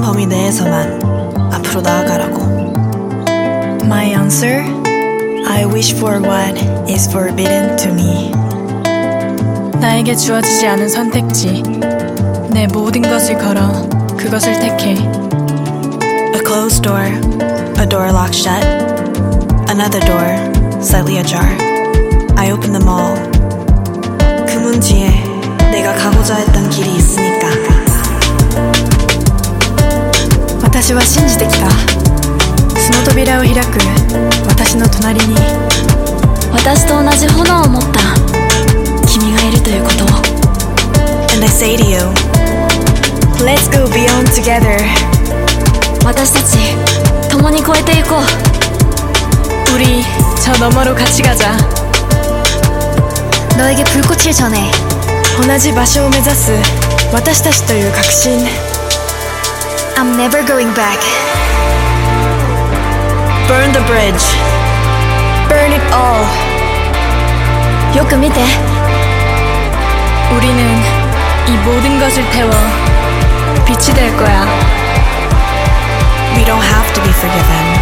허락한 범위 내에서만 앞으로 나아가라고. My answer? I wish for what is forbidden to me. 나에게 주어지지 않은 선택지. 내 모든 것을 걸어 그것을 택해. A closed door, a door locked shut, another door slightly ajar. I open them all. 그 문 뒤에 내가 가고자 했던 길이 私は信じてきた。その扉を開く私の隣に私と同じ炎を持った君がいるということを And I say to you, let's go beyond together. 私たち共に越えていこう 우리 저 너머로 같이 가자. 너에게 불꽃을 전해. 同じ場所を目指す私たちという確信 I'm never going back. Burn the bridge. Burn it all. 요금 We don't have to be forgiven.